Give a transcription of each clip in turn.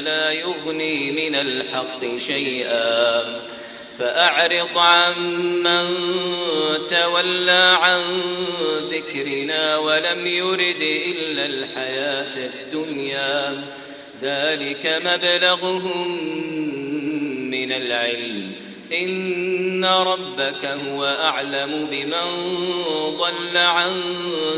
لا يغني من الحق شيئا. فأعرض عن من تولى عن ذكرنا ولم يرد إلا الحياة الدنيا. ذلك مبلغهم من العلم. إن ربك هو أعلم بمن ضل عن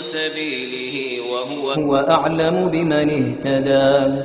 سبيله وهو هو أعلم بمن اهتدى.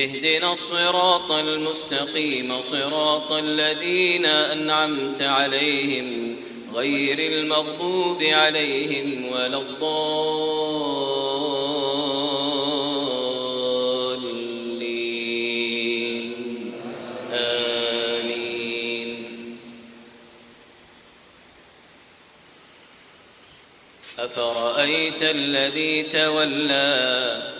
اهدنا الصراط المستقيم صراط الذين أنعمت عليهم غير المغضوب عليهم ولا الضالين. آمين. أفرأيت الذي تولى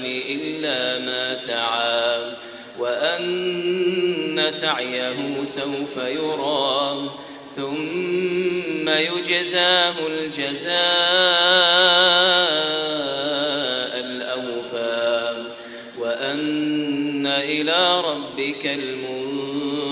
إلا ما سعى وأن سعيه سوف يرى ثم يجزاه الجزاء الأوفى وأن إلى ربك المنتهى.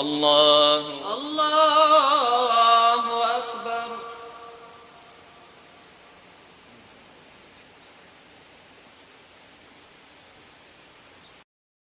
الله